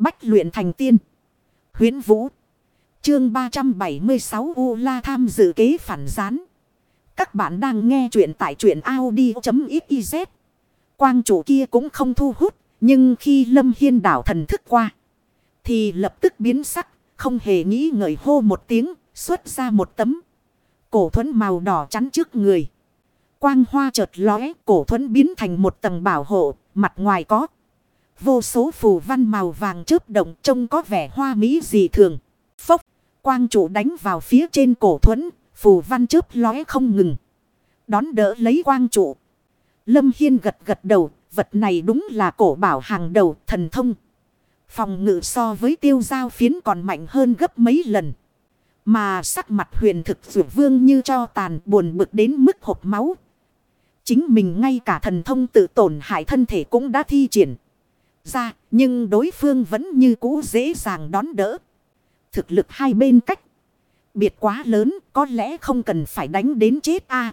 Bách luyện thành tiên. Huyến Vũ. Chương 376 U La tham dự kế phản gián. Các bạn đang nghe truyện tại truyện Audi.xyz. Quang chủ kia cũng không thu hút. Nhưng khi Lâm Hiên đảo thần thức qua. Thì lập tức biến sắc. Không hề nghĩ ngợi hô một tiếng. Xuất ra một tấm. Cổ thuẫn màu đỏ chắn trước người. Quang hoa chợt lóe. Cổ thuẫn biến thành một tầng bảo hộ. Mặt ngoài có. Vô số phù văn màu vàng chớp động trông có vẻ hoa mỹ dị thường. Phốc, quang trụ đánh vào phía trên cổ thuẫn, phù văn chớp lóe không ngừng. Đón đỡ lấy quang trụ. Lâm Hiên gật gật đầu, vật này đúng là cổ bảo hàng đầu thần thông. Phòng ngự so với tiêu giao phiến còn mạnh hơn gấp mấy lần. Mà sắc mặt huyền thực dụ vương như cho tàn buồn bực đến mức hộp máu. Chính mình ngay cả thần thông tự tổn hại thân thể cũng đã thi triển ra, nhưng đối phương vẫn như cũ dễ dàng đón đỡ. Thực lực hai bên cách. Biệt quá lớn, có lẽ không cần phải đánh đến chết a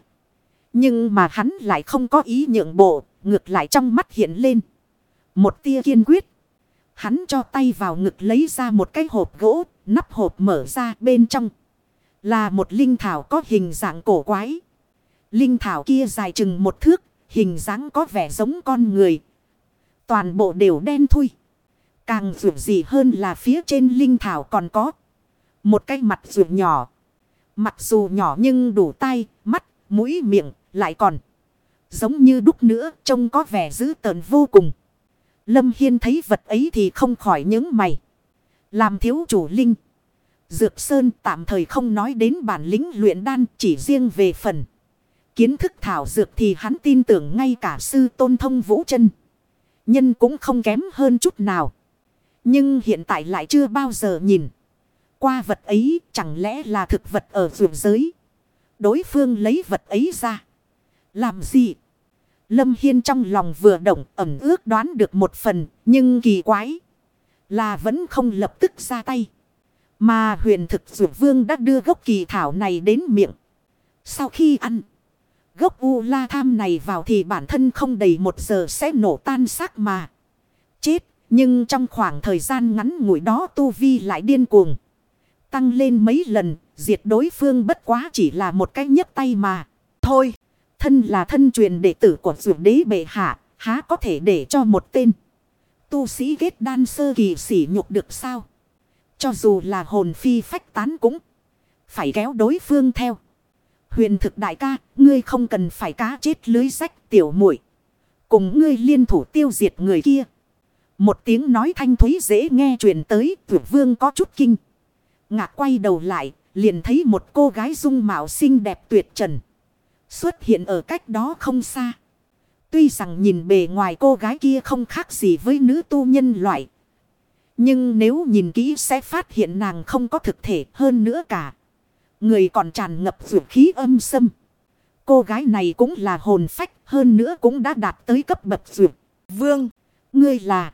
Nhưng mà hắn lại không có ý nhượng bộ, ngược lại trong mắt hiện lên. Một tia kiên quyết. Hắn cho tay vào ngực lấy ra một cái hộp gỗ, nắp hộp mở ra bên trong. Là một linh thảo có hình dạng cổ quái. Linh thảo kia dài chừng một thước, hình dáng có vẻ giống con người, Toàn bộ đều đen thui. Càng rượu gì hơn là phía trên linh thảo còn có. Một cái mặt rượu nhỏ. Mặc dù nhỏ nhưng đủ tay, mắt, mũi, miệng, lại còn. Giống như đúc nữa, trông có vẻ dữ tợn vô cùng. Lâm Hiên thấy vật ấy thì không khỏi nhớ mày. Làm thiếu chủ linh. Dược Sơn tạm thời không nói đến bản lĩnh luyện đan chỉ riêng về phần. Kiến thức thảo dược thì hắn tin tưởng ngay cả sư tôn thông vũ chân nhân cũng không kém hơn chút nào. Nhưng hiện tại lại chưa bao giờ nhìn. Qua vật ấy chẳng lẽ là thực vật ở vườn giới. Đối phương lấy vật ấy ra. Làm gì? Lâm Hiên trong lòng vừa động ẩm ước đoán được một phần. Nhưng kỳ quái. Là vẫn không lập tức ra tay. Mà huyền thực dụ vương đã đưa gốc kỳ thảo này đến miệng. Sau khi ăn gốc u la tham này vào thì bản thân không đầy một giờ sẽ nổ tan xác mà. Chết, nhưng trong khoảng thời gian ngắn ngủi đó tu vi lại điên cuồng. Tăng lên mấy lần, diệt đối phương bất quá chỉ là một cái nhấp tay mà. Thôi, thân là thân truyền đệ tử của dụ đế bệ hạ, há có thể để cho một tên. Tu sĩ kết đan sơ kỳ sỉ nhục được sao? Cho dù là hồn phi phách tán cũng phải kéo đối phương theo. Huyền thực đại ca, ngươi không cần phải cá chết lưới sách tiểu muội Cùng ngươi liên thủ tiêu diệt người kia. Một tiếng nói thanh thúy dễ nghe truyền tới, tuyệt vương có chút kinh. Ngạc quay đầu lại, liền thấy một cô gái dung mạo xinh đẹp tuyệt trần. Xuất hiện ở cách đó không xa. Tuy rằng nhìn bề ngoài cô gái kia không khác gì với nữ tu nhân loại. Nhưng nếu nhìn kỹ sẽ phát hiện nàng không có thực thể hơn nữa cả. Người còn tràn ngập vượt khí âm sâm. Cô gái này cũng là hồn phách, hơn nữa cũng đã đạt tới cấp bậc vượt. Vương, ngươi là...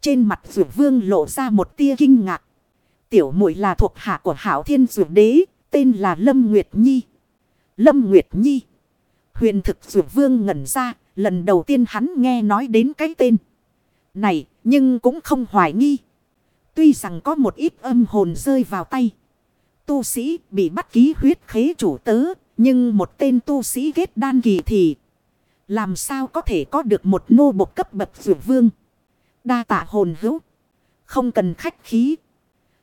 Trên mặt vượt vương lộ ra một tia kinh ngạc. Tiểu muội là thuộc hạ của hảo thiên vượt đế, tên là Lâm Nguyệt Nhi. Lâm Nguyệt Nhi. Huyền thực vượt vương ngẩn ra, lần đầu tiên hắn nghe nói đến cái tên. Này, nhưng cũng không hoài nghi. Tuy rằng có một ít âm hồn rơi vào tay tu sĩ bị bắt ký huyết khế chủ tớ. Nhưng một tên tu sĩ ghét đan kỳ thì làm sao có thể có được một nô bộc cấp bậc dược vương. Đa tạ hồn hữu. Không cần khách khí.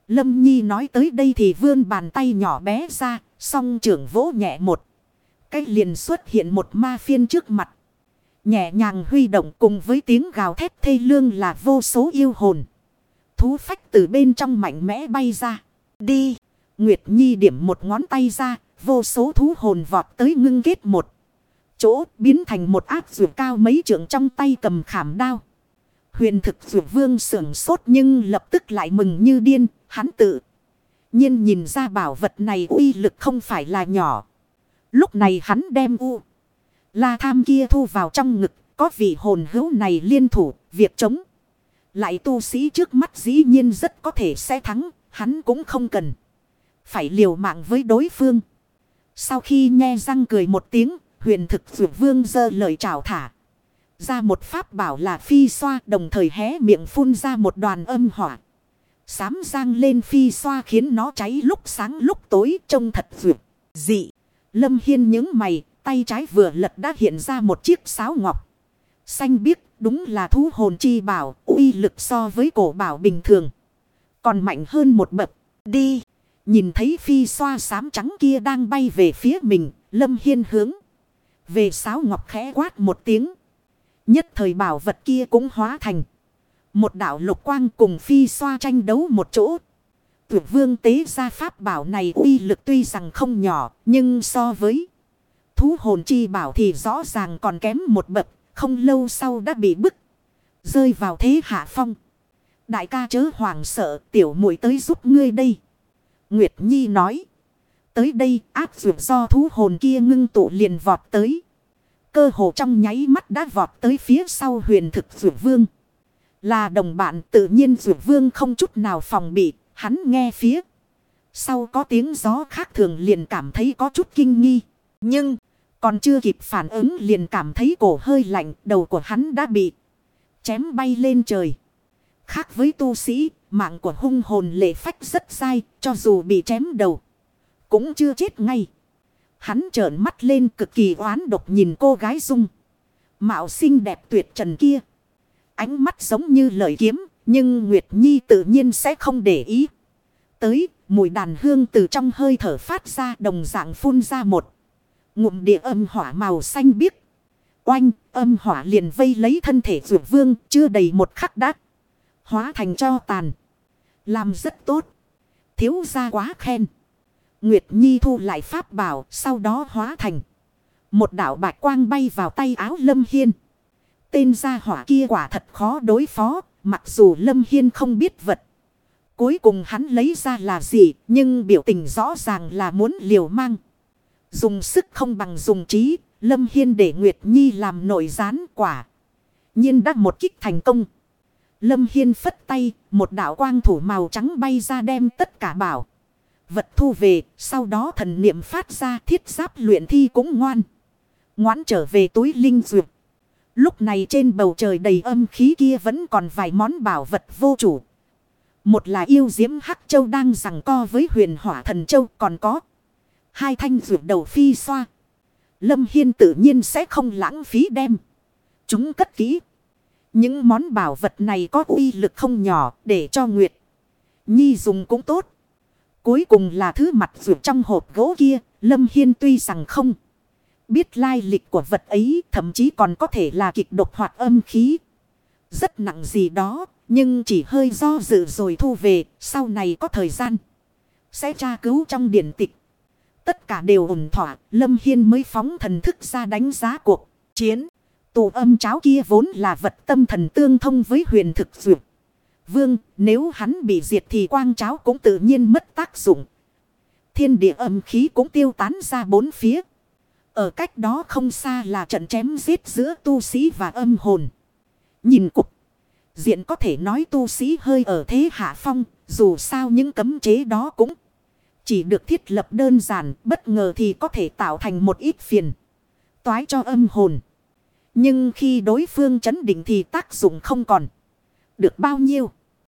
Lâm Nhi nói tới đây thì vươn bàn tay nhỏ bé ra. Song trưởng vỗ nhẹ một. Cách liền xuất hiện một ma phiên trước mặt. Nhẹ nhàng huy động cùng với tiếng gào thét thê lương là vô số yêu hồn. Thú phách từ bên trong mạnh mẽ bay ra. Đi. Nguyệt Nhi điểm một ngón tay ra, vô số thú hồn vọt tới ngưng kết một. Chỗ biến thành một áp rượu cao mấy trượng trong tay cầm khảm đao. Huyền thực rượu vương sưởng sốt nhưng lập tức lại mừng như điên, hắn tự. nhiên nhìn ra bảo vật này uy lực không phải là nhỏ. Lúc này hắn đem u. La tham kia thu vào trong ngực, có vị hồn hữu này liên thủ, việc chống. Lại tu sĩ trước mắt dĩ nhiên rất có thể sẽ thắng, hắn cũng không cần phải liều mạng với đối phương. Sau khi nghe răng cười một tiếng, huyền thực vượt vương dơ lời chào thả. Ra một pháp bảo là phi xoa đồng thời hé miệng phun ra một đoàn âm hỏa. Sám giang lên phi xoa khiến nó cháy lúc sáng lúc tối trông thật vượt. Dị. Lâm Hiên những mày, tay trái vừa lật đã hiện ra một chiếc sáo ngọc. Xanh biếc, đúng là thú hồn chi bảo, uy lực so với cổ bảo bình thường. Còn mạnh hơn một bậc. Đi. Nhìn thấy phi xoa sám trắng kia đang bay về phía mình, Lâm Hiên hướng. Về sáo ngọc khẽ quát một tiếng. Nhất thời bảo vật kia cũng hóa thành. Một đạo lục quang cùng phi xoa tranh đấu một chỗ. Tuyệt vương tế ra pháp bảo này uy lực tuy rằng không nhỏ, nhưng so với thú hồn chi bảo thì rõ ràng còn kém một bậc, không lâu sau đã bị bức. Rơi vào thế hạ phong. Đại ca chớ hoàng sợ, tiểu muội tới giúp ngươi đây. Nguyệt Nhi nói. Tới đây áp dụng do thú hồn kia ngưng tụ liền vọt tới. Cơ hồ trong nháy mắt đã vọt tới phía sau huyền thực dụ vương. Là đồng bạn tự nhiên dụ vương không chút nào phòng bị. Hắn nghe phía. Sau có tiếng gió khác thường liền cảm thấy có chút kinh nghi. Nhưng còn chưa kịp phản ứng liền cảm thấy cổ hơi lạnh. Đầu của hắn đã bị chém bay lên trời. Khác với tu sĩ, mạng của hung hồn lệ phách rất sai, cho dù bị chém đầu. Cũng chưa chết ngay. Hắn trợn mắt lên cực kỳ oán độc nhìn cô gái dung. Mạo xinh đẹp tuyệt trần kia. Ánh mắt giống như lời kiếm. Nhưng Nguyệt Nhi tự nhiên sẽ không để ý. Tới mùi đàn hương từ trong hơi thở phát ra đồng dạng phun ra một. Ngụm địa âm hỏa màu xanh biếc. Oanh âm hỏa liền vây lấy thân thể rượu vương chưa đầy một khắc đắc. Hóa thành cho tàn. Làm rất tốt. Thiếu ra quá khen. Nguyệt Nhi thu lại pháp bảo, sau đó hóa thành. Một đảo bạch quang bay vào tay áo Lâm Hiên. Tên gia hỏa kia quả thật khó đối phó, mặc dù Lâm Hiên không biết vật. Cuối cùng hắn lấy ra là gì, nhưng biểu tình rõ ràng là muốn liều mang. Dùng sức không bằng dùng trí, Lâm Hiên để Nguyệt Nhi làm nội gián quả. nhiên đã một kích thành công. Lâm Hiên phất tay, một đạo quang thủ màu trắng bay ra đem tất cả bảo vật thu về, sau đó thần niệm phát ra thiết giáp luyện thi cũng ngoan. Ngoãn trở về túi linh duyệt. Lúc này trên bầu trời đầy âm khí kia vẫn còn vài món bảo vật vô chủ. Một là yêu diễm Hắc Châu đang rằng co với huyền hỏa thần châu còn có. Hai thanh duyệt đầu phi xoa. Lâm Hiên tự nhiên sẽ không lãng phí đem. Chúng cất kỹ. Những món bảo vật này có uy lực không nhỏ để cho Nguyệt. Nhi dùng cũng tốt. Cuối cùng là thứ mặt vượt trong hộp gỗ kia, Lâm Hiên tuy rằng không biết lai lịch của vật ấy, thậm chí còn có thể là kịch độc hoạt âm khí. Rất nặng gì đó, nhưng chỉ hơi do dự rồi thu về, sau này có thời gian. Sẽ tra cứu trong điển tịch. Tất cả đều ổn thỏa, Lâm Hiên mới phóng thần thức ra đánh giá cuộc chiến. Tụ âm cháo kia vốn là vật tâm thần tương thông với huyền thực dược vương, nếu hắn bị diệt thì quang cháo cũng tự nhiên mất tác dụng. Thiên địa âm khí cũng tiêu tán ra bốn phía. Ở cách đó không xa là trận chém giết giữa tu sĩ và âm hồn. Nhìn cục. Diện có thể nói tu sĩ hơi ở thế hạ phong. Dù sao những cấm chế đó cũng chỉ được thiết lập đơn giản. Bất ngờ thì có thể tạo thành một ít phiền. Toái cho âm hồn. Nhưng khi đối phương chấn định thì tác dụng không còn. Được bao nhiêu.